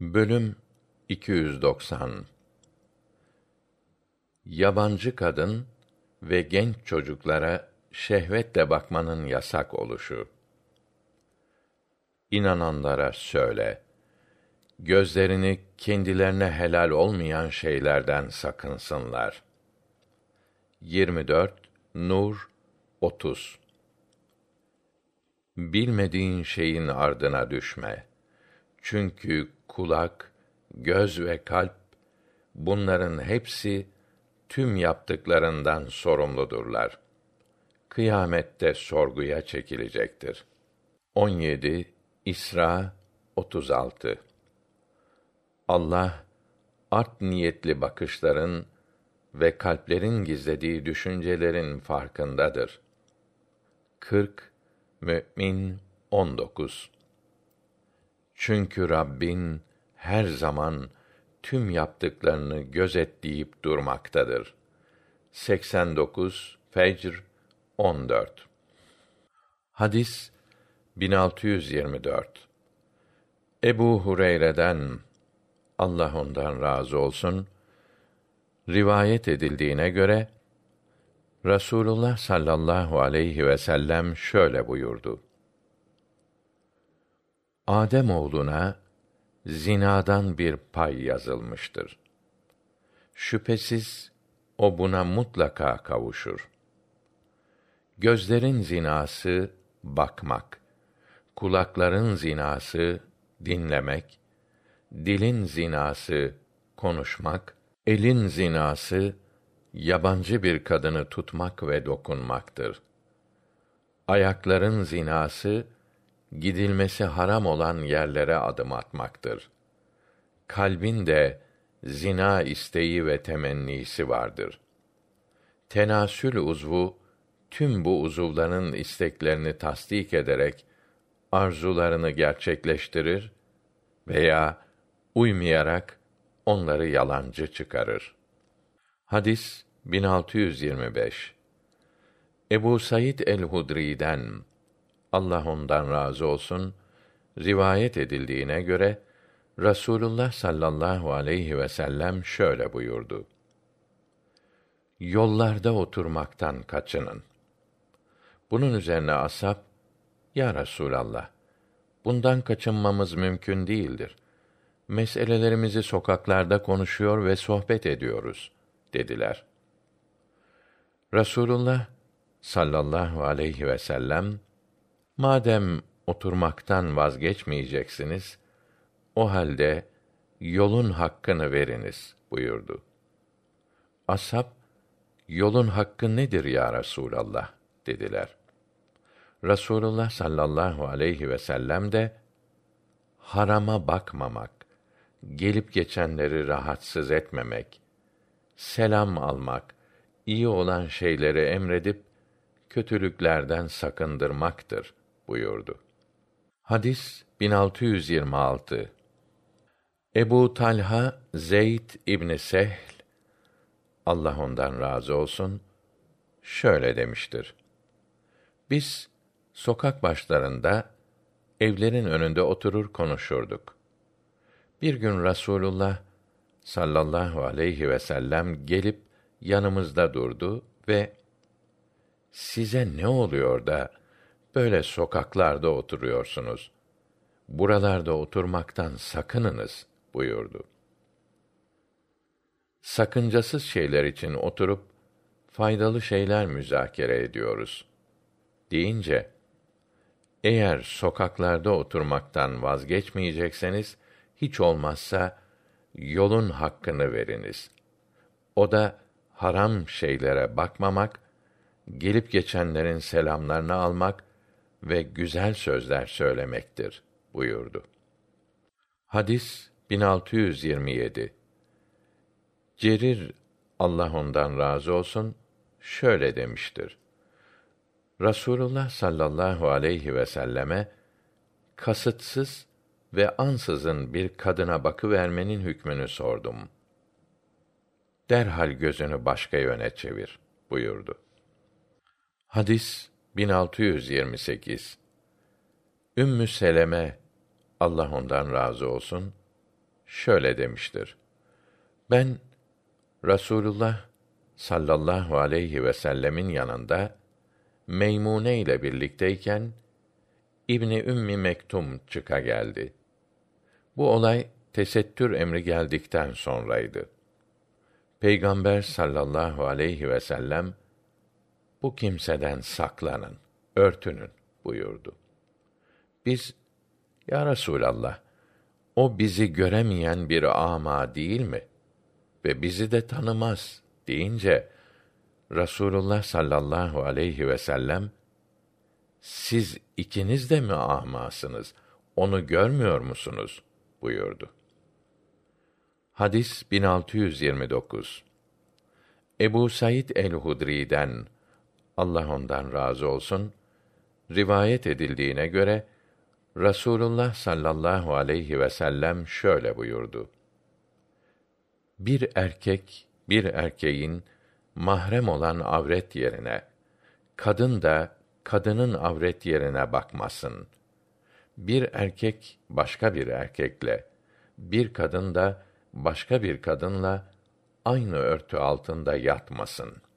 Bölüm 290 Yabancı kadın ve genç çocuklara şehvetle bakmanın yasak oluşu. İnananlara söyle. Gözlerini kendilerine helal olmayan şeylerden sakınsınlar. 24 Nur 30 Bilmediğin şeyin ardına düşme. Çünkü kulak, göz ve kalp bunların hepsi tüm yaptıklarından sorumludurlar. Kıyamette sorguya çekilecektir. 17 İsra 36 Allah art niyetli bakışların ve kalplerin gizlediği düşüncelerin farkındadır. 40 Mü'min 19 Çünkü Rabbin her zaman tüm yaptıklarını gözetleyip durmaktadır. 89 Fecr 14 Hadis 1624 Ebu Hureyre'den Allah ondan razı olsun rivayet edildiğine göre Rasulullah sallallahu aleyhi ve sellem şöyle buyurdu. Adem oğluna zinadan bir pay yazılmıştır. Şüphesiz o buna mutlaka kavuşur. Gözlerin zinası bakmak, kulakların zinası dinlemek, dilin zinası konuşmak, elin zinası yabancı bir kadını tutmak ve dokunmaktır. Ayakların zinası gidilmesi haram olan yerlere adım atmaktır. Kalbin de zina isteği ve temennisi vardır. Tenasül uzvu tüm bu uzuvların isteklerini tasdik ederek arzularını gerçekleştirir veya uymayarak onları yalancı çıkarır. Hadis 1625 Ebu Said el-Hudri'den Allah ondan razı olsun rivayet edildiğine göre Rasulullah sallallahu aleyhi ve sellem şöyle buyurdu. Yollarda oturmaktan kaçının. Bunun üzerine ashab, Ya Resûlallah, bundan kaçınmamız mümkün değildir. Meselelerimizi sokaklarda konuşuyor ve sohbet ediyoruz, dediler. Rasulullah sallallahu aleyhi ve sellem, Madem oturmaktan vazgeçmeyeceksiniz, o halde yolun hakkını veriniz buyurdu. Ashab, yolun hakkı nedir ya Resûlallah? dediler. Rasulullah sallallahu aleyhi ve sellem de harama bakmamak, gelip geçenleri rahatsız etmemek, selam almak, iyi olan şeyleri emredip kötülüklerden sakındırmaktır buyurdu. Hadis 1626 Ebu Talha Zeyd İbni Sehl Allah ondan razı olsun şöyle demiştir. Biz sokak başlarında evlerin önünde oturur konuşurduk. Bir gün Rasulullah sallallahu aleyhi ve sellem gelip yanımızda durdu ve size ne oluyor da böyle sokaklarda oturuyorsunuz. Buralarda oturmaktan sakınınız buyurdu. Sakıncasız şeyler için oturup faydalı şeyler müzakere ediyoruz. Deyince eğer sokaklarda oturmaktan vazgeçmeyecekseniz hiç olmazsa yolun hakkını veriniz. O da haram şeylere bakmamak, gelip geçenlerin selamlarını almak ve güzel sözler söylemektir buyurdu. Hadis 1627 Cerir Allah ondan razı olsun şöyle demiştir. Rasulullah sallallahu aleyhi ve selleme kasıtsız ve ansızın bir kadına bakı vermenin hükmünü sordum. Derhal gözünü başka yöne çevir buyurdu. Hadis 1628 Ümmü Seleme Allah ondan razı olsun şöyle demiştir. Ben Rasulullah sallallahu aleyhi ve sellemin yanında Meymune ile birlikteyken İbni Ümmi Mektum çıka geldi. Bu olay tesettür emri geldikten sonraydı. Peygamber sallallahu aleyhi ve sellem bu kimseden saklanın, örtünün buyurdu. Biz ya Resulallah o bizi göremeyen bir ama değil mi? Ve bizi de tanımaz deyince Rasulullah sallallahu aleyhi ve sellem siz ikiniz de mi ahmasınız? Onu görmüyor musunuz? buyurdu. Hadis 1629. Ebu Said el-Hudri'den Allah ondan razı olsun rivayet edildiğine göre Rasulullah sallallahu aleyhi ve sellem şöyle buyurdu. Bir erkek bir erkeğin mahrem olan avret yerine kadın da kadının avret yerine bakmasın. Bir erkek başka bir erkekle, bir kadın da başka bir kadınla aynı örtü altında yatmasın.''